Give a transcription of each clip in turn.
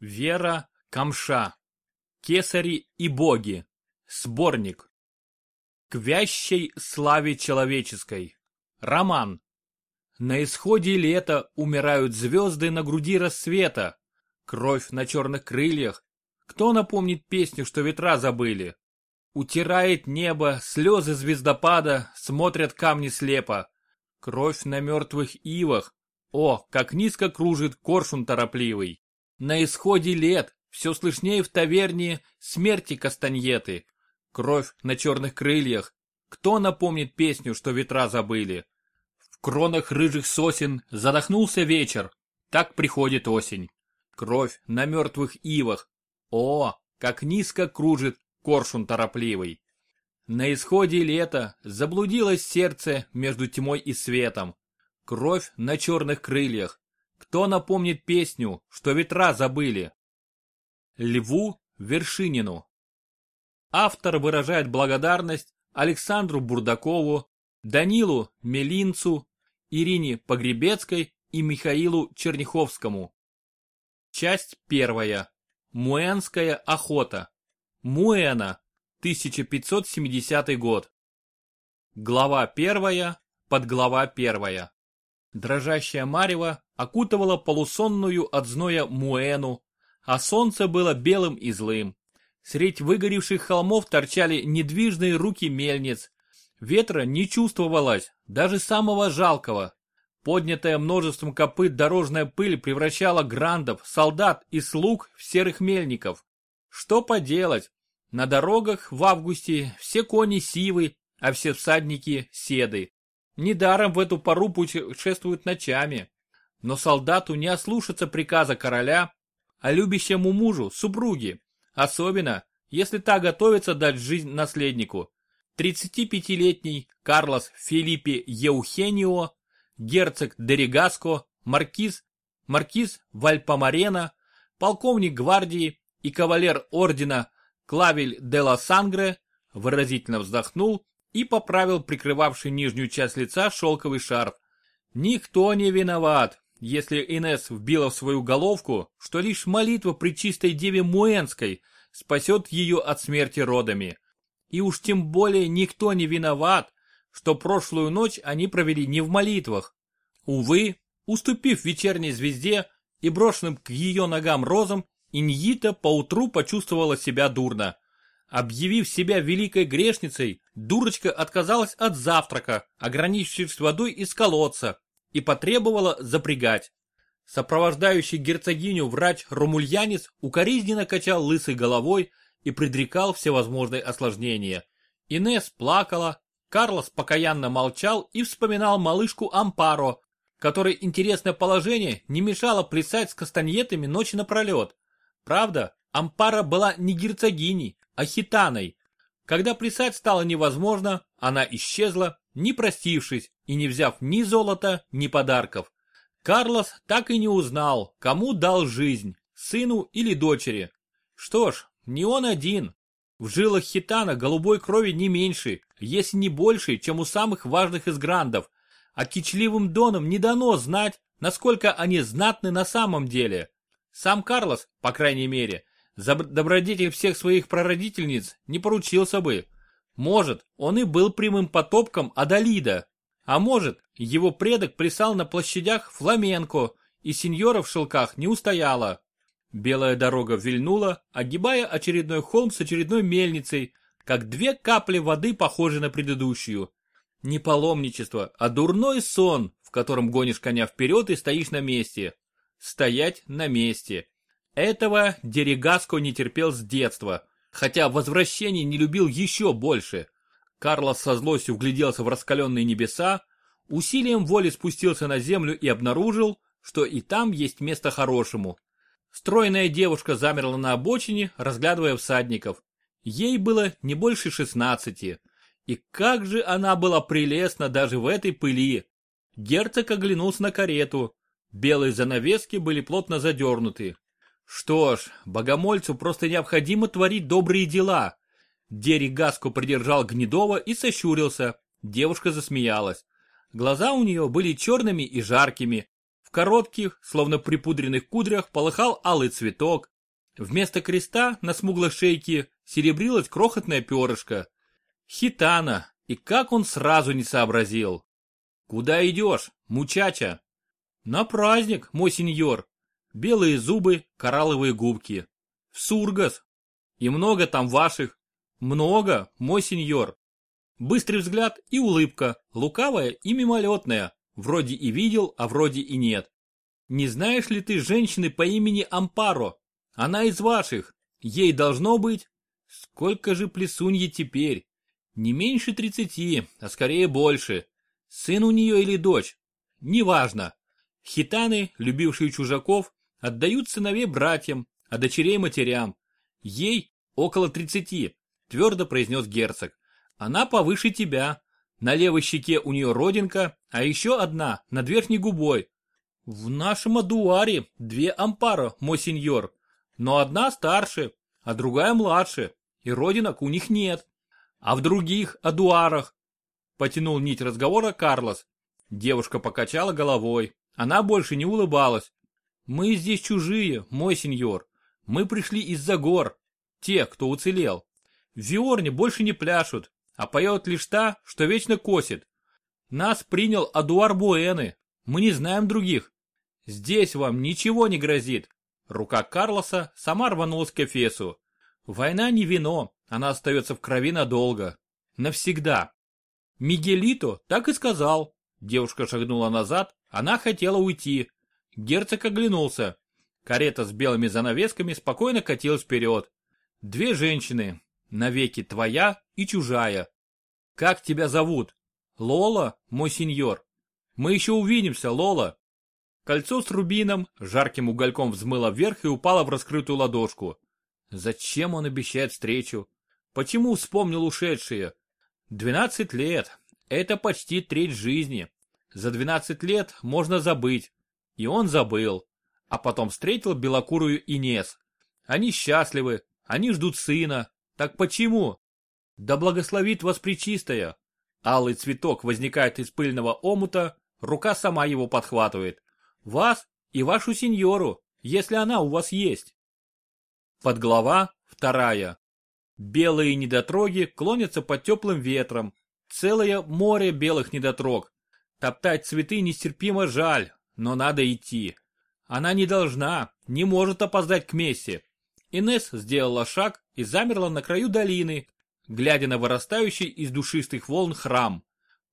Вера Камша. Кесари и боги. Сборник. К вящей славе человеческой. Роман. На исходе лета умирают звезды на груди рассвета. Кровь на черных крыльях. Кто напомнит песню, что ветра забыли? Утирает небо, слезы звездопада, смотрят камни слепо. Кровь на мертвых ивах. О, как низко кружит коршун торопливый. На исходе лет все слышнее в таверне смерти кастаньеты. Кровь на черных крыльях. Кто напомнит песню, что ветра забыли? В кронах рыжих сосен задохнулся вечер. Так приходит осень. Кровь на мертвых ивах. О, как низко кружит коршун торопливый. На исходе лета заблудилось сердце между тьмой и светом. Кровь на черных крыльях. Кто напомнит песню, что ветра забыли? Льву Вершинину. Автор выражает благодарность Александру Бурдакову, Данилу Мелинцу, Ирине Погребецкой и Михаилу Черняховскому. Часть первая. Муэнская охота. Муэна, 1570 год. Глава первая, подглава первая. Дрожащая марево окутывала полусонную от зноя Муэну, а солнце было белым и злым. Средь выгоревших холмов торчали недвижные руки мельниц. Ветра не чувствовалось, даже самого жалкого. Поднятая множеством копыт дорожная пыль превращала грандов, солдат и слуг в серых мельников. Что поделать? На дорогах в августе все кони сивы, а все всадники седы. Недаром в эту пору путешествуют ночами. Но солдату не ослушаться приказа короля, а любящему мужу – супруги. Особенно, если та готовится дать жизнь наследнику. 35-летний Карлос Филиппе Еухенио, герцог Деригаско, маркиз, маркиз Вальпомарена, полковник гвардии и кавалер ордена Клавель де ла Сангре выразительно вздохнул и поправил прикрывавший нижнюю часть лица шелковый шарф. Никто не виноват, если Инес вбила в свою головку, что лишь молитва при чистой деве Муэнской спасет ее от смерти родами. И уж тем более никто не виноват, что прошлую ночь они провели не в молитвах. Увы, уступив вечерней звезде и брошенным к ее ногам розам, Иньита поутру почувствовала себя дурно. Объявив себя великой грешницей, дурочка отказалась от завтрака, ограничившись водой из колодца, и потребовала запрягать. Сопровождающий герцогиню врач-румульянец укоризненно качал лысой головой и предрекал всевозможные осложнения. Инес плакала, Карлос покаянно молчал и вспоминал малышку Ампаро, которой интересное положение не мешало плясать с кастаньетами ночи напролет. Правда, Ампара была не герцогиней, а хитаной. Когда плясать стало невозможно, она исчезла, не простившись и не взяв ни золота, ни подарков. Карлос так и не узнал, кому дал жизнь, сыну или дочери. Что ж, не он один. В жилах хитана голубой крови не меньше, если не больше, чем у самых важных из грандов, а кичливым донам не дано знать, насколько они знатны на самом деле. Сам Карлос, по крайней мере, за добродетель всех своих прародительниц не поручился бы. Может, он и был прямым потопком Адалида, а может, его предок плясал на площадях фламенко, и сеньора в шелках не устояла. Белая дорога вильнула, огибая очередной холм с очередной мельницей, как две капли воды похожи на предыдущую. Не паломничество, а дурной сон, в котором гонишь коня вперед и стоишь на месте. Стоять на месте. Этого Дерегаско не терпел с детства, хотя возвращение не любил еще больше. Карлос со злостью вгляделся в раскаленные небеса, усилием воли спустился на землю и обнаружил, что и там есть место хорошему. Стройная девушка замерла на обочине, разглядывая всадников. Ей было не больше шестнадцати. И как же она была прелестна даже в этой пыли. Герцог оглянулся на карету. Белые занавески были плотно задернуты. Что ж, богомольцу просто необходимо творить добрые дела. Дери Гаску придержал Гнедова и сощурился. Девушка засмеялась. Глаза у нее были черными и жаркими. В коротких, словно припудренных кудрях полыхал алый цветок. Вместо креста на смуглой шейке серебрилась крохотное перышко. Хитана, и как он сразу не сообразил. Куда идешь, мучача? На праздник, мой сеньор. Белые зубы, коралловые губки. В Сургас. И много там ваших. Много, мой сеньор. Быстрый взгляд и улыбка, лукавая и мимолетная. Вроде и видел, а вроде и нет. Не знаешь ли ты женщины по имени Ампаро? Она из ваших. Ей должно быть... Сколько же плесуньи теперь? Не меньше тридцати, а скорее больше. Сын у нее или дочь? Неважно. Хитаны, любившие чужаков, отдают сыновей братьям, а дочерей матерям. Ей около тридцати, твердо произнес герцог. Она повыше тебя. На левой щеке у нее родинка, а еще одна над верхней губой. В нашем адуаре две ампара, мой сеньор, но одна старше, а другая младше, и родинок у них нет. А в других адуарах? Потянул нить разговора Карлос. Девушка покачала головой. Она больше не улыбалась. Мы здесь чужие, мой сеньор. Мы пришли из-за гор. Те, кто уцелел. В Виорне больше не пляшут, а поет лишь та, что вечно косит. Нас принял Адуар Буэны. Мы не знаем других. Здесь вам ничего не грозит. Рука Карлоса сама рванулась к Эфесу. Война не вино, она остается в крови надолго. Навсегда. Мигелито так и сказал. Девушка шагнула назад, она хотела уйти. Герцог оглянулся. Карета с белыми занавесками спокойно катилась вперед. Две женщины, навеки твоя и чужая. Как тебя зовут? Лола, мой сеньор. Мы еще увидимся, Лола. Кольцо с рубином жарким угольком взмыло вверх и упало в раскрытую ладошку. Зачем он обещает встречу? Почему вспомнил ушедшие? Двенадцать лет. Это почти треть жизни. За двенадцать лет можно забыть. И он забыл. А потом встретил белокурую Инес. Они счастливы. Они ждут сына. Так почему? Да благословит вас Пречистая. Алый цветок возникает из пыльного омута, рука сама его подхватывает. Вас и вашу сеньору, если она у вас есть. Подглава вторая. Белые недотроги клонятся под теплым ветром. Целое море белых недотрог. Топтать цветы нестерпимо жаль, но надо идти. Она не должна, не может опоздать к мессе. Инес сделала шаг и замерла на краю долины, глядя на вырастающий из душистых волн храм.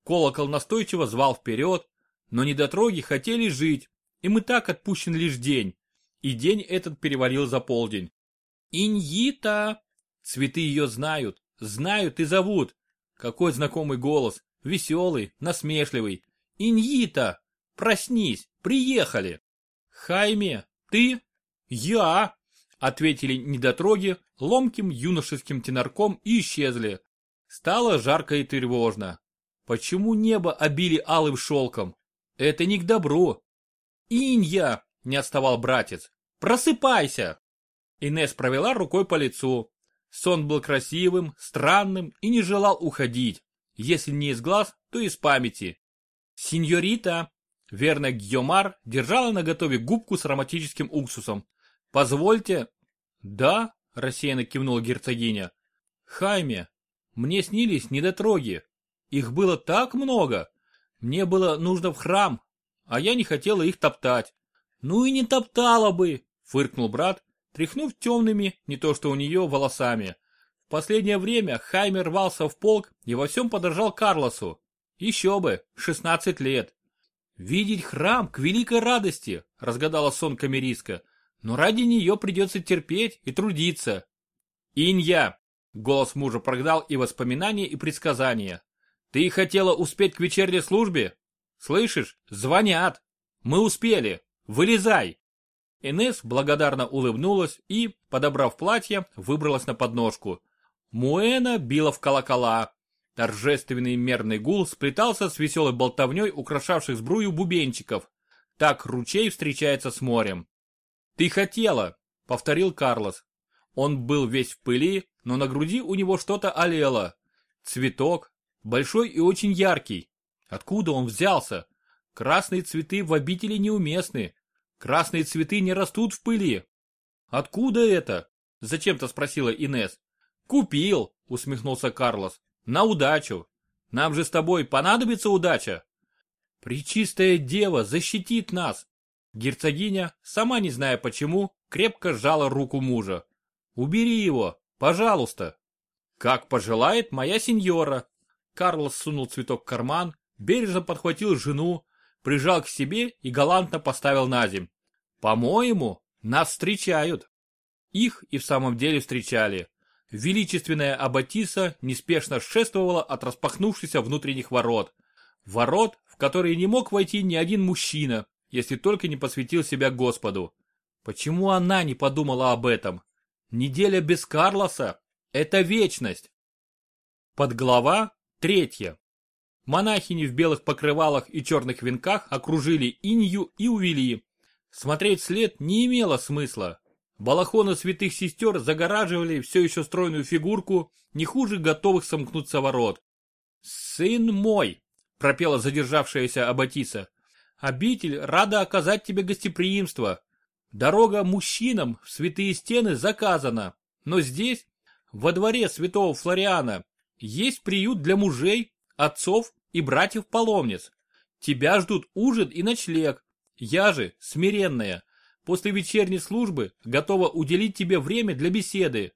Колокол настойчиво звал вперед, но недотроги хотели жить, и так отпущен лишь день. И день этот перевалил за полдень. Иньита! Цветы ее знают, знают и зовут. Какой знакомый голос, веселый, насмешливый. Иньита! Проснись, приехали! Хайме, ты? Я! Ответили недотроги ломким юношеским тенорком и исчезли. Стало жарко и тревожно. Почему небо обили алым шелком? Это не к добру. Инья, не отставал братец, просыпайся! Инес провела рукой по лицу. Сон был красивым, странным и не желал уходить. Если не из глаз, то из памяти. Синьорита, верно Гьомар, держала на готове губку с ароматическим уксусом. Позвольте. Да, рассеянно кивнула герцогиня. Хайме, мне снились недотроги. Их было так много. Мне было нужно в храм, а я не хотела их топтать. Ну и не топтала бы, фыркнул брат тряхнув темными, не то что у нее, волосами. В последнее время Хайме рвался в полк и во всем подражал Карлосу. Еще бы, 16 лет. Видеть храм к великой радости, разгадала сон камериска, но ради нее придется терпеть и трудиться. Инья, голос мужа прогнал и воспоминания, и предсказания. Ты хотела успеть к вечерней службе? Слышишь, звонят. Мы успели. Вылезай. Инес благодарно улыбнулась и, подобрав платье, выбралась на подножку. Муэна била в колокола. Торжественный мерный гул сплетался с веселой болтовней украшавших сбрую бубенчиков. Так ручей встречается с морем. «Ты хотела», — повторил Карлос. Он был весь в пыли, но на груди у него что-то олело. Цветок, большой и очень яркий. Откуда он взялся? Красные цветы в обители неуместны. Красные цветы не растут в пыли. Откуда это? Зачем-то спросила Инес. Купил, усмехнулся Карлос. На удачу. Нам же с тобой понадобится удача. Пречистая дева защитит нас. Герцогиня, сама не зная почему, крепко сжала руку мужа. Убери его, пожалуйста. Как пожелает моя сеньора. Карлос сунул цветок в карман, бережно подхватил жену, прижал к себе и галантно поставил на земь. По-моему, нас встречают. Их и в самом деле встречали. Величественная Аббатиса неспешно шествовала от распахнувшихся внутренних ворот. Ворот, в которые не мог войти ни один мужчина, если только не посвятил себя Господу. Почему она не подумала об этом? Неделя без Карлоса – это вечность. Подглава третья. Монахини в белых покрывалах и черных венках окружили Инью и увели. Смотреть след не имело смысла. Балахоны святых сестер загораживали все еще стройную фигурку, не хуже готовых сомкнуться ворот. «Сын мой!» – пропела задержавшаяся Аббатиса. «Обитель рада оказать тебе гостеприимство. Дорога мужчинам в святые стены заказана, но здесь, во дворе святого Флориана, есть приют для мужей, отцов и братьев-паломниц. Тебя ждут ужин и ночлег. Я же, смиренная, после вечерней службы готова уделить тебе время для беседы.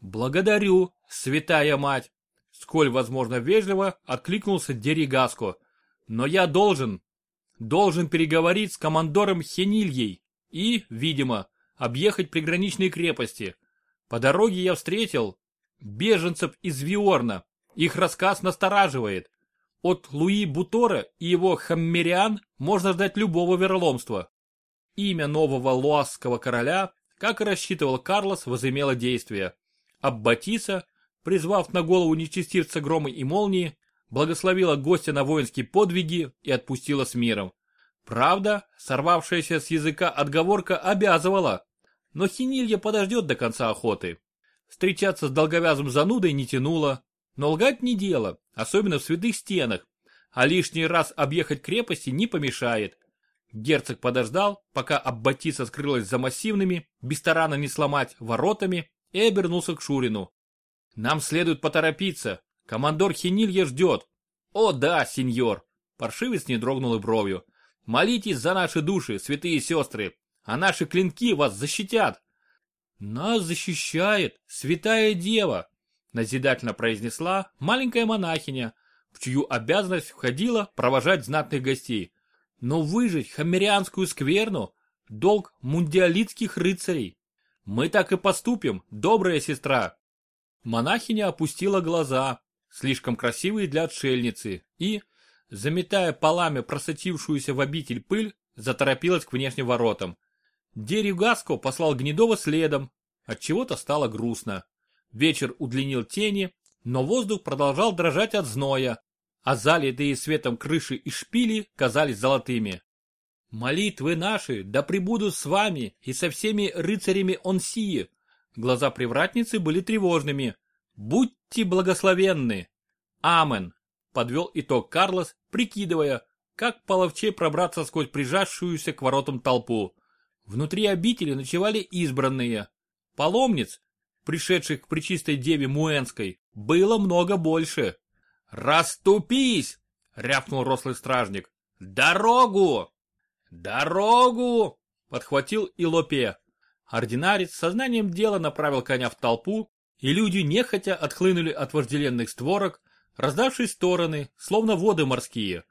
Благодарю, святая мать. Сколь возможно вежливо откликнулся Деригаско. Но я должен, должен переговорить с командором Хенильей и, видимо, объехать приграничные крепости. По дороге я встретил беженцев из Виорна. Их рассказ настораживает. От Луи Бутора и его хаммериан можно ждать любого вероломства. Имя нового луасского короля, как и рассчитывал Карлос, возымело действие. Аббатиса, призвав на голову нечестивца громы и молнии, благословила гостя на воинские подвиги и отпустила с миром. Правда, сорвавшаяся с языка отговорка обязывала, но Хинилья подождет до конца охоты. Встречаться с долговязым занудой не тянуло, но лгать не дело, особенно в святых стенах, а лишний раз объехать крепости не помешает. Герцог подождал, пока Аббатиса скрылась за массивными, без тарана не сломать, воротами и обернулся к Шурину. «Нам следует поторопиться. Командор Хинилья ждет». «О да, сеньор!» Паршивец не дрогнул и бровью. «Молитесь за наши души, святые сестры, а наши клинки вас защитят». «Нас защищает святая дева», назидательно произнесла маленькая монахиня, в чью обязанность входило провожать знатных гостей. Но выжить хамерианскую скверну – долг мундиалитских рыцарей. Мы так и поступим, добрая сестра. Монахиня опустила глаза, слишком красивые для отшельницы, и, заметая полами просочившуюся в обитель пыль, заторопилась к внешним воротам. Дерюгаско послал Гнедова следом, от чего то стало грустно. Вечер удлинил тени, но воздух продолжал дрожать от зноя, а залитые светом крыши и шпили казались золотыми. «Молитвы наши да пребудут с вами и со всеми рыцарями Онсии!» Глаза привратницы были тревожными. «Будьте благословенны!» «Амен!» Подвел итог Карлос, прикидывая, как половче пробраться сквозь прижавшуюся к воротам толпу. Внутри обители ночевали избранные. Паломниц, пришедших к причистой деве Муэнской, было много больше. «Раступись!» — рявкнул рослый стражник. «Дорогу!» «Дорогу!» — подхватил и Лопе. Ординарец сознанием дела направил коня в толпу, и люди нехотя отхлынули от вожделенных створок, раздавшись стороны, словно воды морские.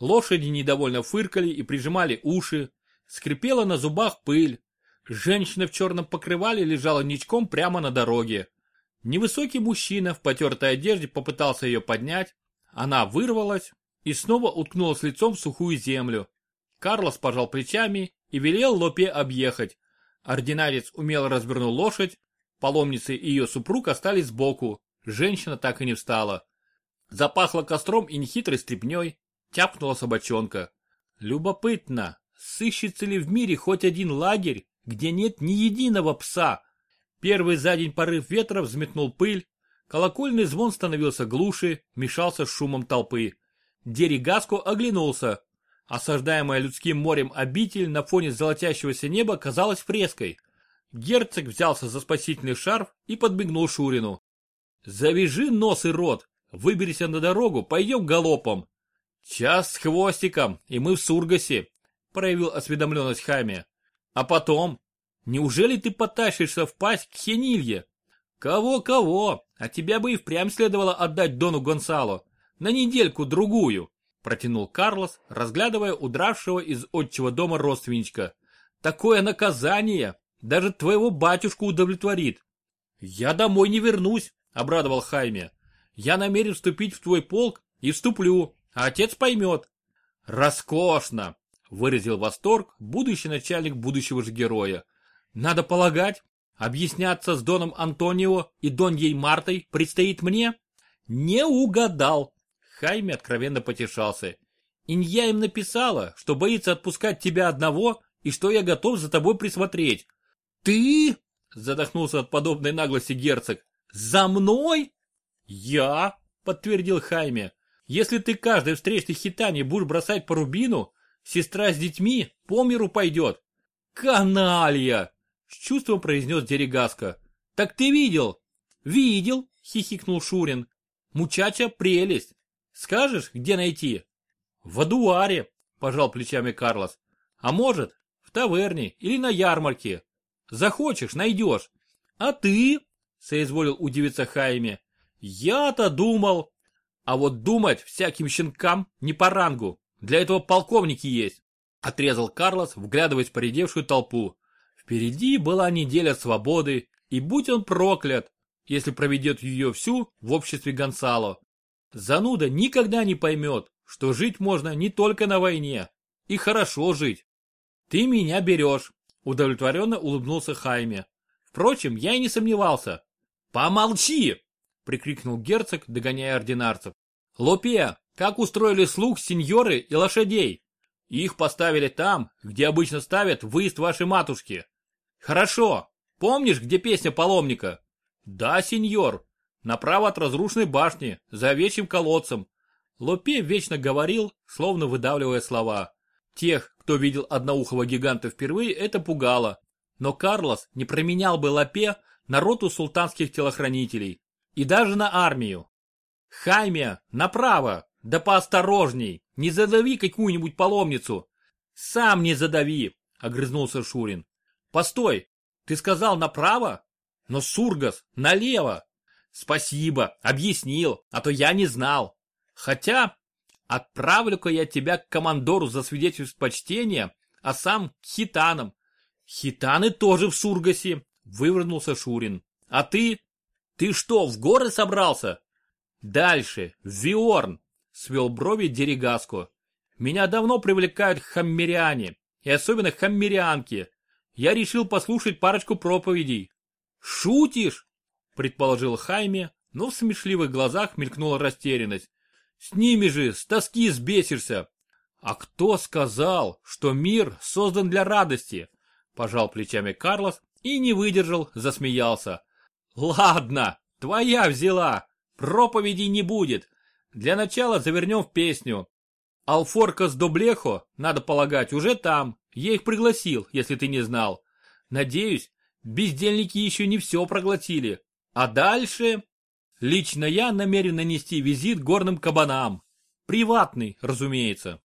Лошади недовольно фыркали и прижимали уши, скрипела на зубах пыль, Женщина в черном покрывале лежала ничком прямо на дороге. Невысокий мужчина в потертой одежде попытался ее поднять. Она вырвалась и снова уткнулась лицом в сухую землю. Карлос пожал плечами и велел Лопе объехать. Ординарец умело развернул лошадь. Паломница и ее супруг остались сбоку. Женщина так и не встала. Запахло костром и нехитрой стряпней. Тяпнула собачонка. Любопытно, сыщется ли в мире хоть один лагерь, где нет ни единого пса. Первый за день порыв ветра взметнул пыль, колокольный звон становился глуше, мешался с шумом толпы. Деригаско оглянулся. Осаждаемая людским морем обитель на фоне золотящегося неба казалась фреской. Герцог взялся за спасительный шарф и подбегнул Шурину. «Завяжи нос и рот, выберися на дорогу, пойдем галопом». «Час с хвостиком, и мы в Сургасе», — проявил осведомленность Хами. «А потом? Неужели ты потащишься в пасть к Хенилье?» «Кого-кого? А тебя бы и впрямь следовало отдать Дону Гонсало. На недельку-другую», — протянул Карлос, разглядывая удравшего из отчего дома родственничка. «Такое наказание даже твоего батюшку удовлетворит». «Я домой не вернусь», — обрадовал Хайме. «Я намерен вступить в твой полк и вступлю, а отец поймет». «Роскошно!» — выразил восторг будущий начальник будущего же героя. «Надо полагать, Объясняться с Доном Антонио и Доньей Мартой предстоит мне? Не угадал. Хайме откровенно потешался. Инья им написала, что боится отпускать тебя одного и что я готов за тобой присмотреть. Ты? Задохнулся от подобной наглости герцог. За мной? Я? Подтвердил Хайме. Если ты каждой встречной хитане будешь бросать по рубину, сестра с детьми по миру пойдет. Каналья! С чувством произнес Дерегаска. Так ты видел? Видел, хихикнул Шурин. Мучача прелесть. Скажешь, где найти? В Адуаре, пожал плечами Карлос. А может, в таверне или на ярмарке. Захочешь, найдешь. А ты? Соизволил удивиться Хайме. Я-то думал. А вот думать всяким щенкам не по рангу. Для этого полковники есть. Отрезал Карлос, вглядываясь в поредевшую толпу. Впереди была неделя свободы, и будь он проклят, если проведет ее всю в обществе Гонсало. Зануда никогда не поймет, что жить можно не только на войне, и хорошо жить. Ты меня берешь, удовлетворенно улыбнулся Хайме. Впрочем, я и не сомневался. Помолчи! прикрикнул герцог, догоняя ординарцев. Лопе, как устроили слуг сеньоры и лошадей? Их поставили там, где обычно ставят выезд вашей матушки. Хорошо. Помнишь, где песня паломника? Да, сеньор. Направо от разрушенной башни, за овечьим колодцем. Лопе вечно говорил, словно выдавливая слова. Тех, кто видел одноухого гиганта впервые, это пугало. Но Карлос не променял бы Лопе на роту султанских телохранителей. И даже на армию. Хайме, направо, да поосторожней, не задави какую-нибудь паломницу. Сам не задави, огрызнулся Шурин. Постой, ты сказал направо? Но Сургас, налево. Спасибо, объяснил, а то я не знал. Хотя, отправлю-ка я тебя к командору за свидетельство почтения, а сам к хитанам. Хитаны тоже в Сургасе, вывернулся Шурин. А ты? Ты что, в горы собрался? Дальше, в Виорн, свел брови Дерегаску. Меня давно привлекают хаммериане, и особенно хаммерианки. Я решил послушать парочку проповедей. Шутишь? Предположил Хайме, но в смешливых глазах мелькнула растерянность. С ними же с тоски сбесишься. А кто сказал, что мир создан для радости? Пожал плечами Карлос и не выдержал, засмеялся. Ладно, твоя взяла. Проповедей не будет. Для начала завернем в песню. Алфоркас Доблехо, надо полагать, уже там. Я их пригласил, если ты не знал. Надеюсь, бездельники еще не все проглотили. А дальше... Лично я намерен нанести визит горным кабанам. Приватный, разумеется.